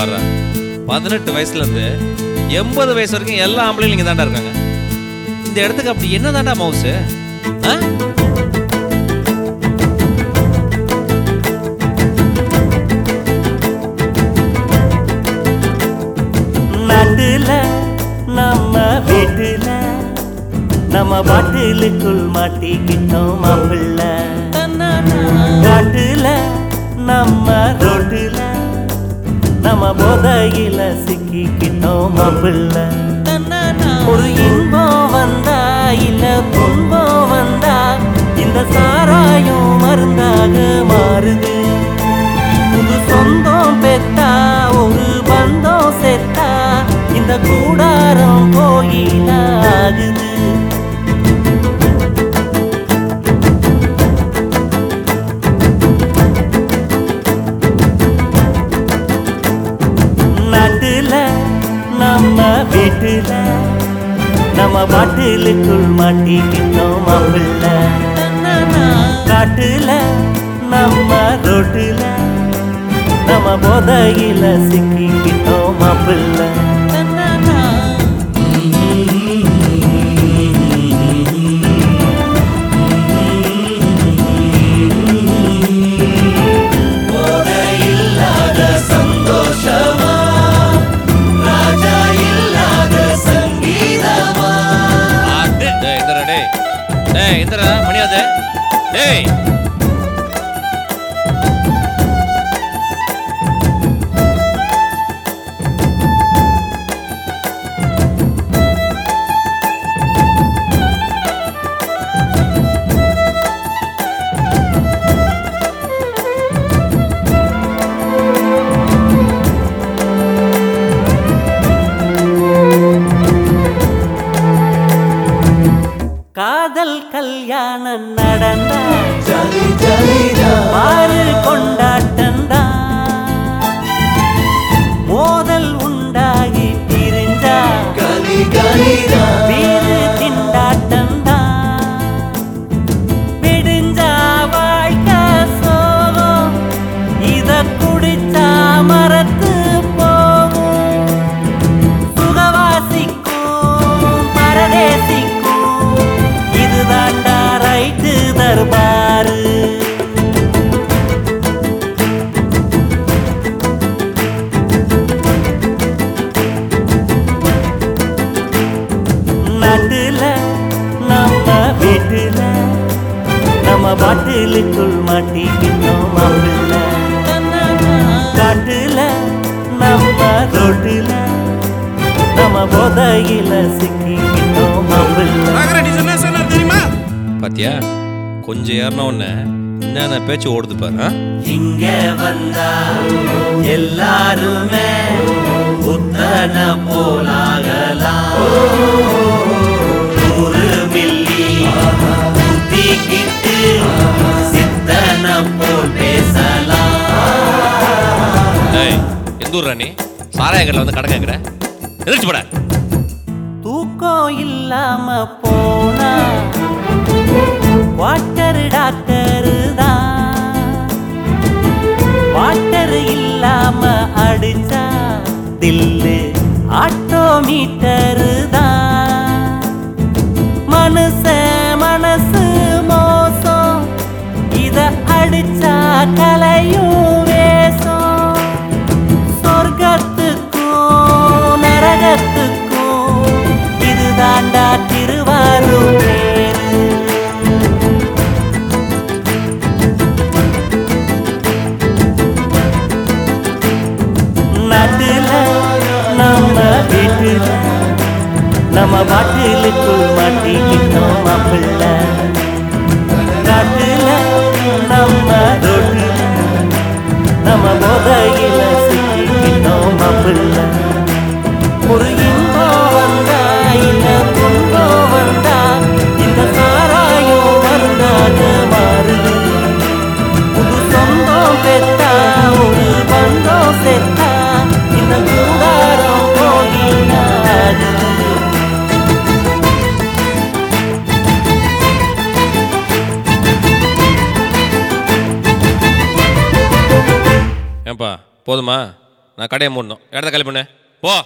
வர்றார் பதினெட்டு வயசுலேருந்து எண்பது வயசு வரைக்கும் எல்லா ஆம்பளையும் இங்க தாண்டா இருக்காங்க. இந்த இடத்துக்கு அப்படி என்ன தாண்டா மவுசு ஆ? நாட்டுல நம்ம வீட்டுல நம்ம பாட்டிலுக்குள் மாட்டிக்கிட்டோம் மாப்பிள்ள. போதையில சிக்கிக்கிட்டோம் பிள்ளை நம்ம பாட்டிலுக்குள் மாட்டிக்கிட்டோம் மாப்பிள்ள காட்டுல நம்ம ரோட்டுல நம்ம போதையில சிக்கிக்கிட்டோம் மாப்பிள்ள டேய், மணியாது. ஏய் காதல் கல்யாணம் நடந்தா. பாரு கொண்டாட்டந்தா நம்ம பாட்டிலுக்குள் மாட்டிக்கிட்டோம் மாப்பிள்ள காட்டுல நம்ம ரோட்டுல நம்ம போதையில சிக்கிக்கிட்டோம் மாப்பிள்ள தெரியுமா? பாத்தியா கொஞ்சம் ஏறின உடனே என்னென்ன பேச்சு ஓடுது பாரு? இங்க வந்தா எல்லாருமே புத்தன போலாகலாம். எந்த ஊர் ராணி சாராய கடையில் வந்து கடை கேட்குற எதிர்த்து போட. தூக்கம் இல்லாம போனா வாட்டர் டாக்டர் தான். வாட்டர் இல்லாம அடிச்சா தில்லு ஆட்டோமீட்டரு நம்ம பாட்டிலுக்குள் மாட்டிக்கிட்டோம் மாப்பிள்ள காட்டுல நம்ம ரோட்டுல நம்ம போதையில சிக்கிக்கிட்டோம் மாப்பிள்ள ஏன்பா போதுமா? நான் கடையை மூடணும். இடத்த காலி பண்ணு. போ.